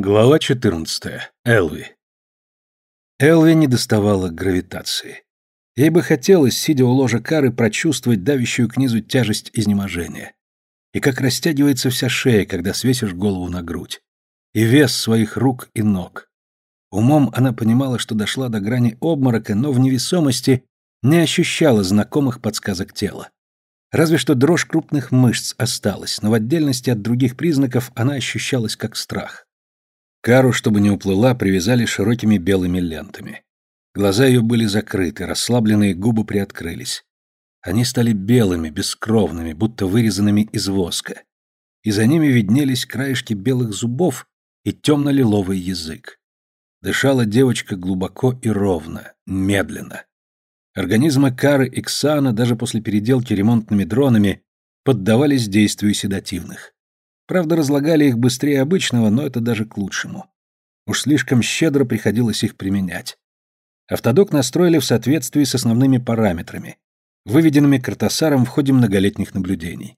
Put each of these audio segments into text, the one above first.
Глава 14. Элви. Элви не доставала гравитации. Ей бы хотелось, сидя у ложа кары, прочувствовать давящую к низу тяжесть изнеможения. И как растягивается вся шея, когда свесишь голову на грудь. И вес своих рук и ног. Умом она понимала, что дошла до грани обморока, но в невесомости не ощущала знакомых подсказок тела. Разве что дрожь крупных мышц осталась, но в отдельности от других признаков она ощущалась как страх. Кару, чтобы не уплыла, привязали широкими белыми лентами. Глаза ее были закрыты, расслабленные губы приоткрылись. Они стали белыми, бескровными, будто вырезанными из воска. И за ними виднелись краешки белых зубов и темно-лиловый язык. Дышала девочка глубоко и ровно, медленно. Организмы Кары и Ксана даже после переделки ремонтными дронами поддавались действию седативных. Правда, разлагали их быстрее обычного, но это даже к лучшему. Уж слишком щедро приходилось их применять. Автодок настроили в соответствии с основными параметрами, выведенными Картасаром в ходе многолетних наблюдений.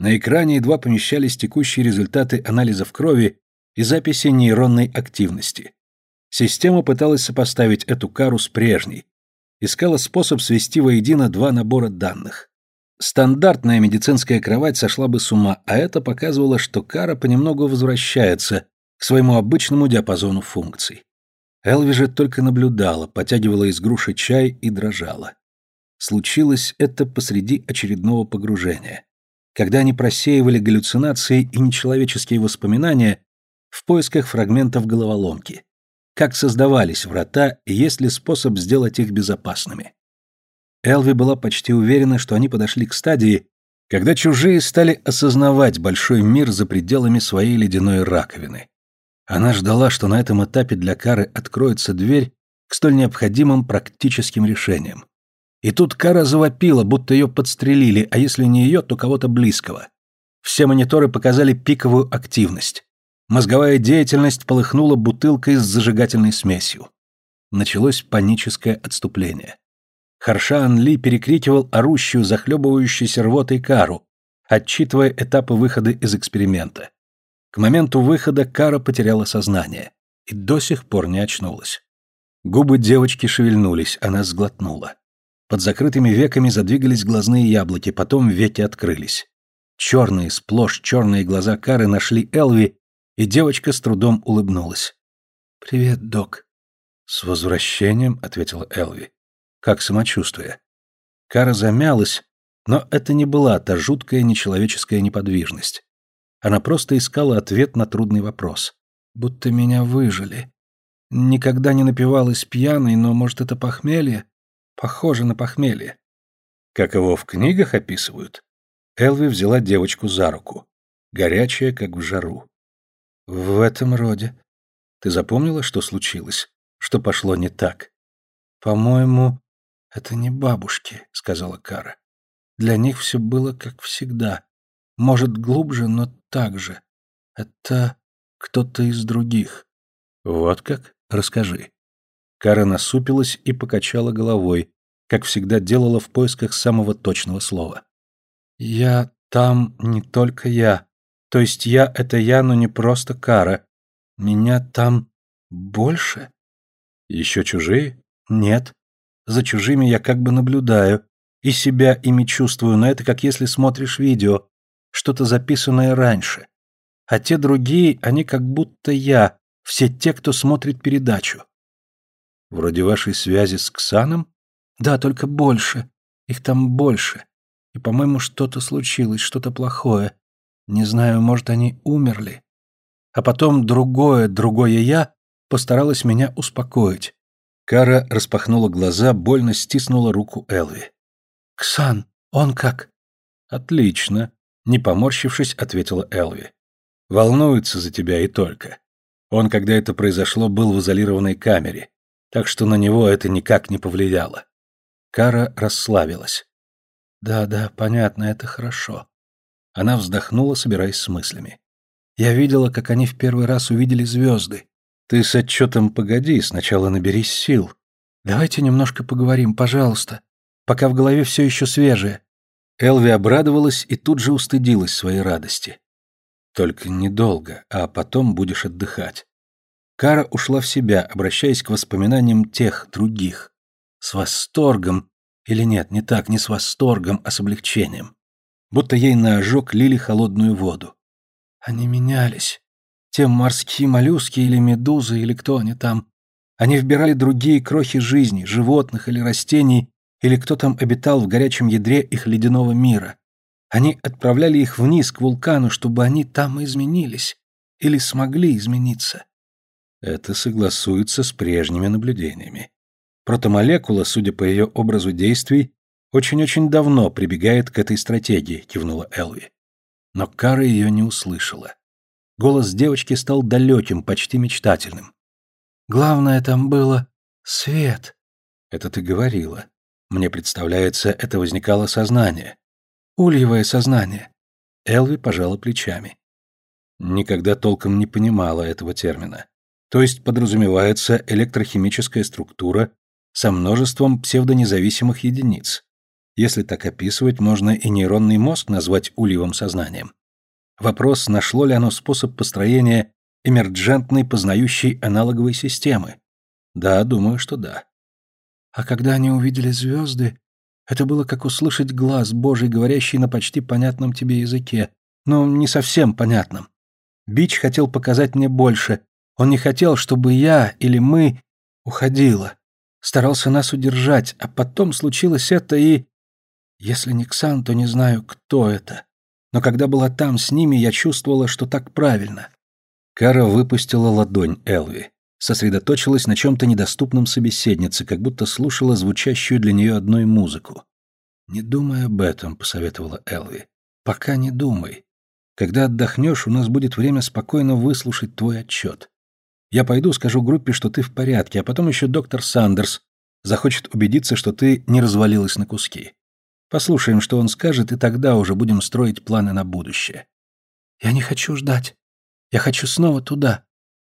На экране едва помещались текущие результаты анализов крови и записи нейронной активности. Система пыталась сопоставить эту кару с прежней, искала способ свести воедино два набора данных. Стандартная медицинская кровать сошла бы с ума, а это показывало, что кара понемногу возвращается к своему обычному диапазону функций. Элви же только наблюдала, потягивала из груши чай и дрожала. Случилось это посреди очередного погружения, когда они просеивали галлюцинации и нечеловеческие воспоминания в поисках фрагментов головоломки. Как создавались врата и есть ли способ сделать их безопасными. Элви была почти уверена, что они подошли к стадии, когда чужие стали осознавать большой мир за пределами своей ледяной раковины. Она ждала, что на этом этапе для Кары откроется дверь к столь необходимым практическим решениям. И тут Кара завопила, будто ее подстрелили, а если не ее, то кого-то близкого. Все мониторы показали пиковую активность. Мозговая деятельность полыхнула бутылкой с зажигательной смесью. Началось паническое отступление. Харшан Ли перекрикивал орущую, захлебывающуюся рвотой Кару, отчитывая этапы выхода из эксперимента. К моменту выхода Кара потеряла сознание и до сих пор не очнулась. Губы девочки шевельнулись, она сглотнула. Под закрытыми веками задвигались глазные яблоки, потом веки открылись. Черные, сплошь черные глаза Кары нашли Элви, и девочка с трудом улыбнулась. «Привет, док». «С возвращением», — ответила Элви. Как самочувствие? Кара замялась, но это не была та жуткая нечеловеческая неподвижность. Она просто искала ответ на трудный вопрос. Будто меня выжили. Никогда не напивалась пьяной, но, может, это похмелье? Похоже на похмелье. Как его в книгах описывают? Элви взяла девочку за руку. Горячая, как в жару. В этом роде. Ты запомнила, что случилось? Что пошло не так? По-моему, «Это не бабушки», — сказала Кара. «Для них все было как всегда. Может, глубже, но так же. Это кто-то из других». «Вот как? Расскажи». Кара насупилась и покачала головой, как всегда делала в поисках самого точного слова. «Я там не только я. То есть я — это я, но не просто Кара. Меня там больше?» «Еще чужие?» «Нет. За чужими я как бы наблюдаю, и себя ими чувствую, но это как если смотришь видео, что-то записанное раньше. А те другие, они как будто я, все те, кто смотрит передачу. Вроде вашей связи с Ксаном? Да, только больше. Их там больше. И, по-моему, что-то случилось, что-то плохое. Не знаю, может, они умерли. А потом другое, другое я постаралась меня успокоить. Кара распахнула глаза, больно стиснула руку Элви. «Ксан, он как?» «Отлично», — не поморщившись, ответила Элви. «Волнуется за тебя и только. Он, когда это произошло, был в изолированной камере, так что на него это никак не повлияло». Кара расслабилась. «Да-да, понятно, это хорошо». Она вздохнула, собираясь с мыслями. «Я видела, как они в первый раз увидели звезды. Ты с отчетом погоди, сначала наберись сил. Давайте немножко поговорим, пожалуйста, пока в голове все еще свежее. Элви обрадовалась и тут же устыдилась своей радости. Только недолго, а потом будешь отдыхать. Кара ушла в себя, обращаясь к воспоминаниям тех, других. С восторгом, или нет, не так, не с восторгом, а с облегчением. Будто ей на ожог лили холодную воду. Они менялись. Те морские моллюски или медузы, или кто они там. Они вбирали другие крохи жизни, животных или растений, или кто там обитал в горячем ядре их ледяного мира. Они отправляли их вниз к вулкану, чтобы они там изменились. Или смогли измениться. Это согласуется с прежними наблюдениями. Протомолекула, судя по ее образу действий, очень-очень давно прибегает к этой стратегии, кивнула Элви. Но Кара ее не услышала. Голос девочки стал далеким, почти мечтательным. Главное там было свет. Это ты говорила. Мне представляется, это возникало сознание. Ульевое сознание. Элви пожала плечами. Никогда толком не понимала этого термина. То есть подразумевается электрохимическая структура со множеством псевдонезависимых единиц. Если так описывать, можно и нейронный мозг назвать ульевым сознанием. Вопрос, нашло ли оно способ построения эмерджентной познающей аналоговой системы. Да, думаю, что да. А когда они увидели звезды, это было как услышать глаз Божий, говорящий на почти понятном тебе языке, но не совсем понятном. Бич хотел показать мне больше. Он не хотел, чтобы я или мы уходила. Старался нас удержать, а потом случилось это и... Если не Ксан, то не знаю, кто это. Но когда была там с ними, я чувствовала, что так правильно. Кара выпустила ладонь Элви сосредоточилась на чем-то недоступном собеседнице, как будто слушала звучащую для нее одной музыку. «Не думай об этом», — посоветовала Элви. «Пока не думай. Когда отдохнешь, у нас будет время спокойно выслушать твой отчет. Я пойду, скажу группе, что ты в порядке, а потом еще доктор Сандерс захочет убедиться, что ты не развалилась на куски. Послушаем, что он скажет, и тогда уже будем строить планы на будущее». «Я не хочу ждать. Я хочу снова туда»,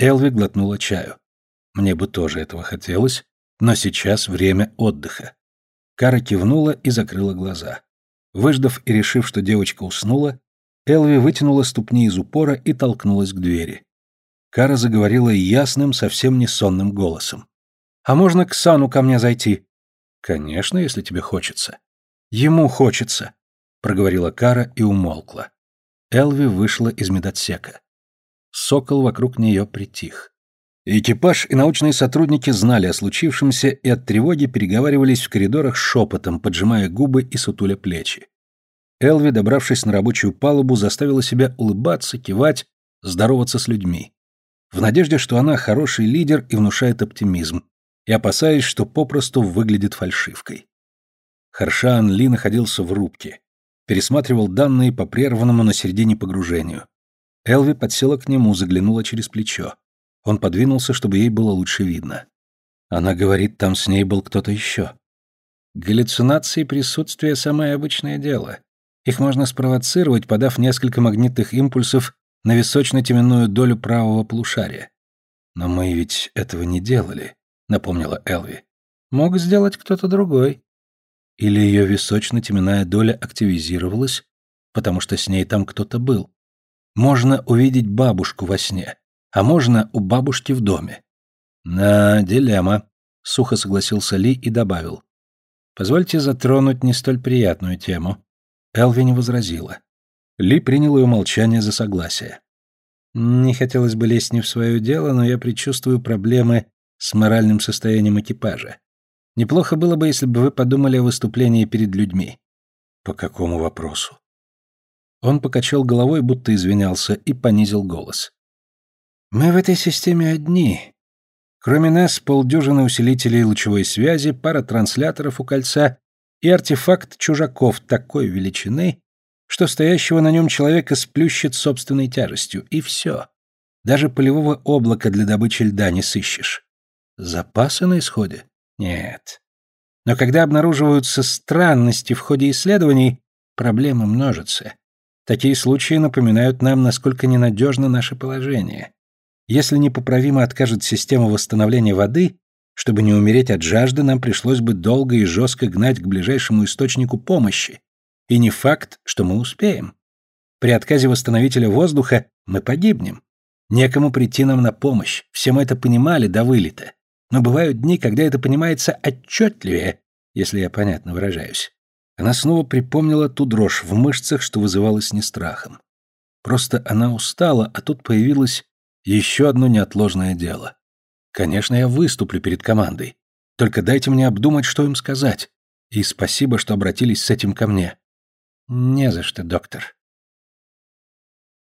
Элви глотнула чаю. Мне бы тоже этого хотелось, но сейчас время отдыха. Кара кивнула и закрыла глаза. Выждав и решив, что девочка уснула, Элви вытянула ступни из упора и толкнулась к двери. Кара заговорила ясным, совсем не сонным голосом. «А можно к Сану ко мне зайти?» «Конечно, если тебе хочется». «Ему хочется», — проговорила Кара и умолкла. Элви вышла из медотсека. Сокол вокруг нее притих. Экипаж и научные сотрудники знали о случившемся и от тревоги переговаривались в коридорах шепотом, поджимая губы и сутуля плечи. Элви, добравшись на рабочую палубу, заставила себя улыбаться, кивать, здороваться с людьми. В надежде, что она хороший лидер и внушает оптимизм, и опасаясь, что попросту выглядит фальшивкой. Харшан Ли находился в рубке. Пересматривал данные по прерванному на середине погружению. Элви подсела к нему, заглянула через плечо. Он подвинулся, чтобы ей было лучше видно. Она говорит, там с ней был кто-то еще. Галлюцинации присутствия – самое обычное дело. Их можно спровоцировать, подав несколько магнитных импульсов на височно-теменную долю правого полушария. «Но мы ведь этого не делали», — напомнила Элви. «Мог сделать кто-то другой». Или ее височно-теменная доля активизировалась, потому что с ней там кто-то был. Можно увидеть бабушку во сне, а можно у бабушки в доме. На дилемма, сухо согласился Ли и добавил. Позвольте затронуть не столь приятную тему. Элви не возразила. Ли принял ее молчание за согласие. Не хотелось бы лезть не в свое дело, но я предчувствую проблемы с моральным состоянием экипажа. Неплохо было бы, если бы вы подумали о выступлении перед людьми. По какому вопросу? Он покачал головой, будто извинялся, и понизил голос. «Мы в этой системе одни. Кроме нас, полдюжины усилителей лучевой связи, пара трансляторов у кольца и артефакт чужаков такой величины, что стоящего на нем человека сплющит собственной тяжестью, и все. Даже полевого облака для добычи льда не сыщешь. Запасы на исходе? Нет. Но когда обнаруживаются странности в ходе исследований, проблемы множатся. Такие случаи напоминают нам, насколько ненадежно наше положение. Если непоправимо откажет система восстановления воды, чтобы не умереть от жажды, нам пришлось бы долго и жестко гнать к ближайшему источнику помощи. И не факт, что мы успеем. При отказе восстановителя воздуха мы погибнем. Некому прийти нам на помощь. Все мы это понимали до вылета. Но бывают дни, когда это понимается отчетливее, если я понятно выражаюсь. Она снова припомнила ту дрожь в мышцах, что вызывалась не страхом. Просто она устала, а тут появилось еще одно неотложное дело. Конечно, я выступлю перед командой. Только дайте мне обдумать, что им сказать. И спасибо, что обратились с этим ко мне. Не за что, доктор.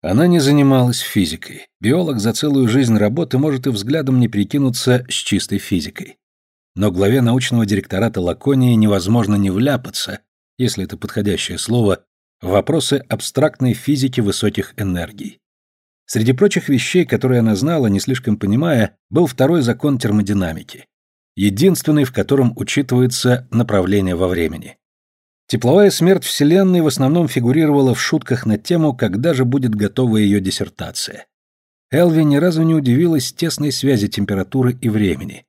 Она не занималась физикой. Биолог за целую жизнь работы может и взглядом не прикинуться с чистой физикой. Но главе научного директората Лаконии невозможно не вляпаться, если это подходящее слово, в вопросы абстрактной физики высоких энергий. Среди прочих вещей, которые она знала, не слишком понимая, был второй закон термодинамики, единственный, в котором учитывается направление во времени. Тепловая смерть Вселенной в основном фигурировала в шутках на тему, когда же будет готова ее диссертация. Элви ни разу не удивилась тесной связи температуры и времени,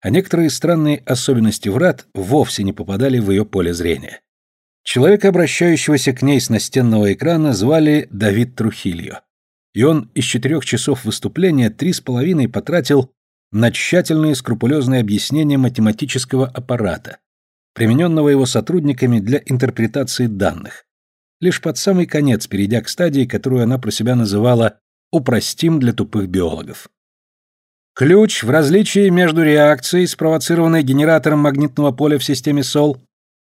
а некоторые странные особенности врат вовсе не попадали в ее поле зрения. Человека, обращающегося к ней с настенного экрана, звали Давид Трухильо. И он из четырех часов выступления три с половиной потратил на тщательные скрупулезные объяснения математического аппарата, примененного его сотрудниками для интерпретации данных. Лишь под самый конец, перейдя к стадии, которую она про себя называла «упростим для тупых биологов». Ключ в различии между реакцией, спровоцированной генератором магнитного поля в системе СОЛ,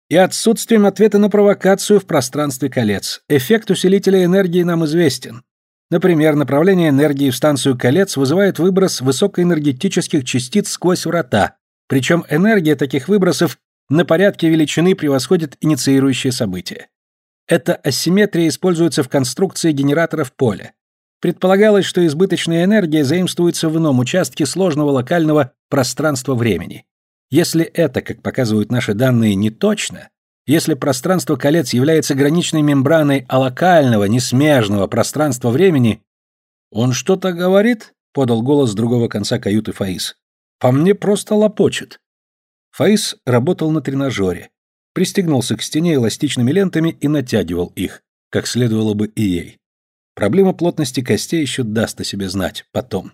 и отсутствием ответа на провокацию в пространстве колец. Эффект усилителя энергии нам известен. Например, направление энергии в станцию колец вызывает выброс высокоэнергетических частиц сквозь врата, причем энергия таких выбросов на порядке величины превосходит инициирующее событие. Эта асимметрия используется в конструкции генераторов поля. Предполагалось, что избыточная энергия заимствуется в ином участке сложного локального пространства-времени. Если это, как показывают наши данные, не точно, если пространство колец является граничной мембраной алокального, несмежного пространства-времени... «Он что-то говорит?» — подал голос с другого конца каюты Фаис. «По мне просто лопочет». Фаис работал на тренажере, пристегнулся к стене эластичными лентами и натягивал их, как следовало бы и ей. Проблема плотности костей еще даст о себе знать потом.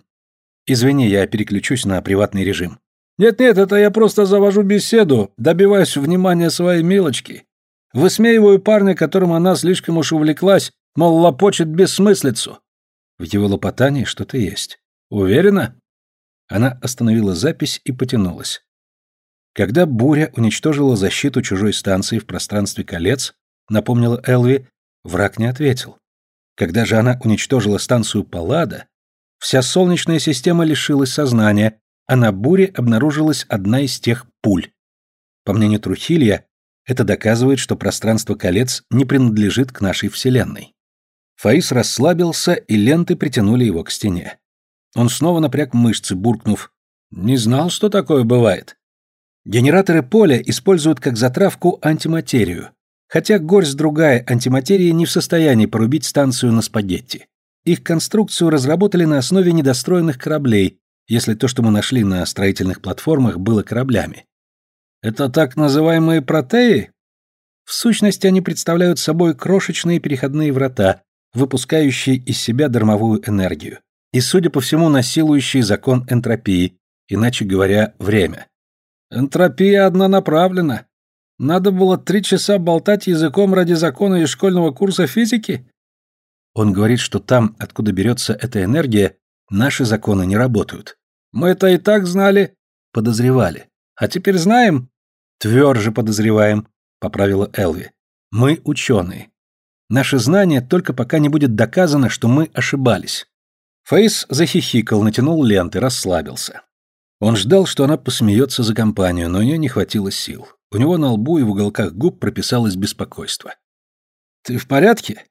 Извини, я переключусь на приватный режим. Нет-нет, это я просто завожу беседу, добиваюсь внимания своей милочки. Высмеиваю парня, которым она слишком уж увлеклась, мол, лопочет бессмыслицу. В его лопотании что-то есть. Уверена? Она остановила запись и потянулась. Когда буря уничтожила защиту чужой станции в пространстве колец, напомнила Элви, враг не ответил. Когда же она уничтожила станцию Паллада, вся солнечная система лишилась сознания, а на буре обнаружилась одна из тех пуль. По мнению Трухилья, это доказывает, что пространство колец не принадлежит к нашей Вселенной. Фаис расслабился, и ленты притянули его к стене. Он снова напряг мышцы, буркнув «Не знал, что такое бывает». Генераторы поля используют как затравку антиматерию, хотя горсть другая антиматерии не в состоянии порубить станцию на спагетти. Их конструкцию разработали на основе недостроенных кораблей, если то, что мы нашли на строительных платформах, было кораблями. Это так называемые протеи? В сущности, они представляют собой крошечные переходные врата, выпускающие из себя дармовую энергию, и, судя по всему, насилующие закон энтропии, иначе говоря, время. Энтропия однонаправлена. Надо было три часа болтать языком ради закона из школьного курса физики? Он говорит, что там, откуда берется эта энергия, наши законы не работают. Мы это и так знали, подозревали. А теперь знаем? Тверже подозреваем, поправила Элви. Мы ученые. Наше знание только пока не будет доказано, что мы ошибались. Фейс захихикал, натянул ленты, расслабился. Он ждал, что она посмеется за компанию, но у нее не хватило сил. У него на лбу и в уголках губ прописалось беспокойство. «Ты в порядке?»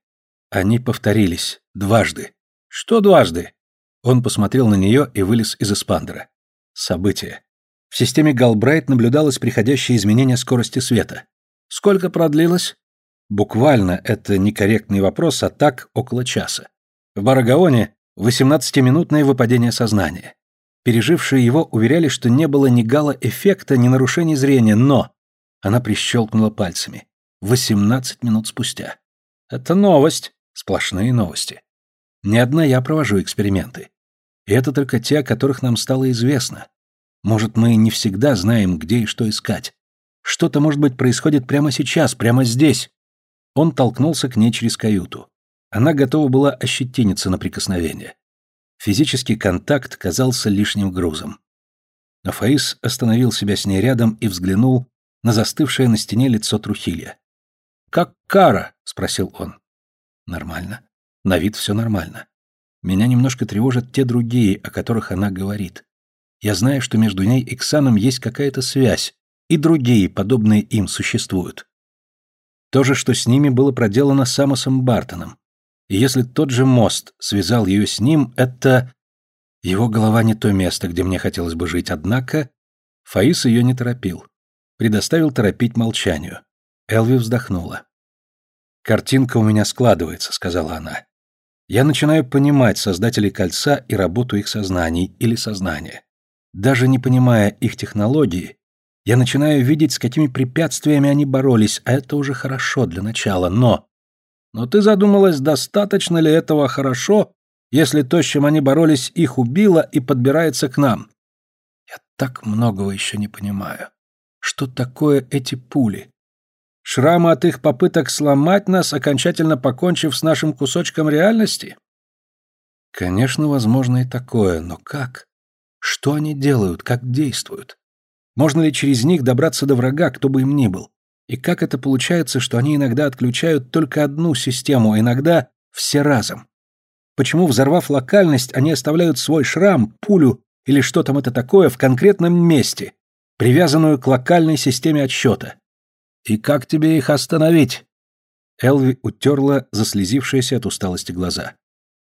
Они повторились. Дважды. «Что дважды?» Он посмотрел на нее и вылез из эспандера. Событие. В системе Галбрайт наблюдалось приходящее изменение скорости света. Сколько продлилось? Буквально, это некорректный вопрос, а так около часа. В Барагаоне 18-минутное выпадение сознания. Пережившие его уверяли, что не было ни гала-эффекта, ни нарушений зрения, но... Она прищелкнула пальцами. 18 минут спустя. «Это новость», — Сплошные новости. Не одна я провожу эксперименты. И это только те, о которых нам стало известно. Может, мы не всегда знаем, где и что искать. Что-то, может быть, происходит прямо сейчас, прямо здесь. Он толкнулся к ней через каюту. Она готова была ощетиниться на прикосновение. Физический контакт казался лишним грузом. Но Фаис остановил себя с ней рядом и взглянул на застывшее на стене лицо Трухилья. «Как Кара?» — спросил он. «Нормально. На вид все нормально. Меня немножко тревожат те другие, о которых она говорит. Я знаю, что между ней и Ксаном есть какая-то связь, и другие, подобные им, существуют. То же, что с ними было проделано Самосом Бартоном. И если тот же мост связал ее с ним, это... Его голова не то место, где мне хотелось бы жить, однако... Фаис ее не торопил. Предоставил торопить молчанию. Элви вздохнула. «Картинка у меня складывается», — сказала она. «Я начинаю понимать создателей кольца и работу их сознаний или сознания. Даже не понимая их технологии, я начинаю видеть, с какими препятствиями они боролись, а это уже хорошо для начала, но... Но ты задумалась, достаточно ли этого хорошо, если то, с чем они боролись, их убило и подбирается к нам? Я так многого еще не понимаю. Что такое эти пули? Шрамы от их попыток сломать нас, окончательно покончив с нашим кусочком реальности? Конечно, возможно и такое, но как? Что они делают, как действуют? Можно ли через них добраться до врага, кто бы им ни был? И как это получается, что они иногда отключают только одну систему, а иногда все разом? Почему, взорвав локальность, они оставляют свой шрам, пулю или что там это такое в конкретном месте, привязанную к локальной системе отсчета? И как тебе их остановить? Элви утерла заслезившиеся от усталости глаза.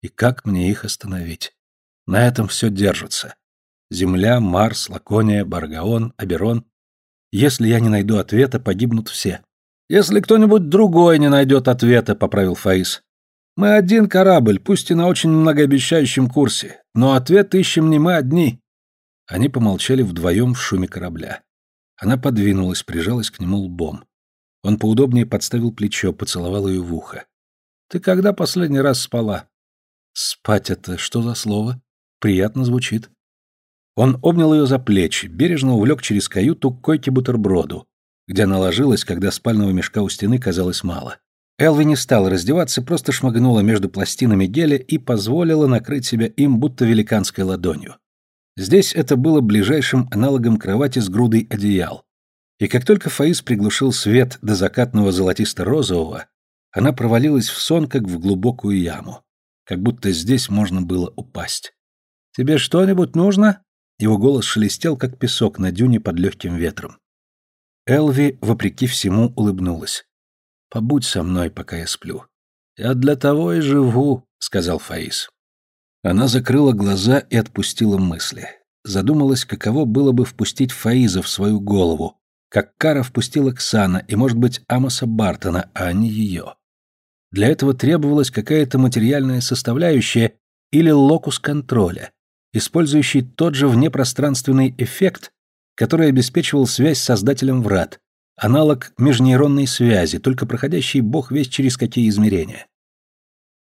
И как мне их остановить? На этом все держится. Земля, Марс, Лакония, Баргаон, Аберон. Если я не найду ответа, погибнут все. Если кто-нибудь другой не найдет ответа, поправил Фаис. Мы один корабль, пусть и на очень многообещающем курсе, но ответ ищем не мы одни. Они помолчали вдвоем в шуме корабля. Она подвинулась, прижалась к нему лбом. Он поудобнее подставил плечо, поцеловал ее в ухо. «Ты когда последний раз спала?» «Спать это что за слово? Приятно звучит». Он обнял ее за плечи, бережно увлек через каюту к койке-бутерброду, где она ложилась, когда спального мешка у стены казалось мало. Элви не стала раздеваться, просто шмыгнула между пластинами геля и позволила накрыть себя им будто великанской ладонью. Здесь это было ближайшим аналогом кровати с грудой одеял. И как только Фаис приглушил свет до закатного золотисто-розового, она провалилась в сон, как в глубокую яму. Как будто здесь можно было упасть. «Тебе что-нибудь нужно?» Его голос шелестел, как песок на дюне под легким ветром. Элви, вопреки всему, улыбнулась. «Побудь со мной, пока я сплю». «Я для того и живу», — сказал Фаис. Она закрыла глаза и отпустила мысли. Задумалась, каково было бы впустить Фаиза в свою голову, как Кара впустила Ксана и, может быть, Амоса Бартона, а не ее. Для этого требовалась какая-то материальная составляющая или локус контроля, использующий тот же внепространственный эффект, который обеспечивал связь с создателем врат, аналог межнейронной связи, только проходящий бог весь через какие измерения.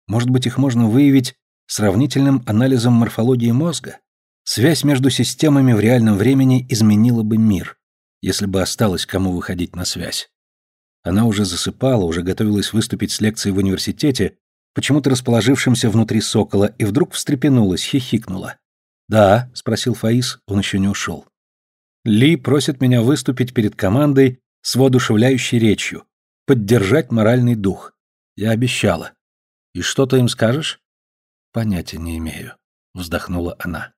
Может быть, их можно выявить сравнительным анализом морфологии мозга? Связь между системами в реальном времени изменила бы мир, если бы осталось кому выходить на связь. Она уже засыпала, уже готовилась выступить с лекцией в университете, почему-то расположившимся внутри сокола, и вдруг встрепенулась, хихикнула. «Да», — спросил Фаис, он еще не ушел. «Ли просит меня выступить перед командой с воодушевляющей речью, поддержать моральный дух. Я обещала. И что ты им скажешь?» «Понятия не имею», — вздохнула она.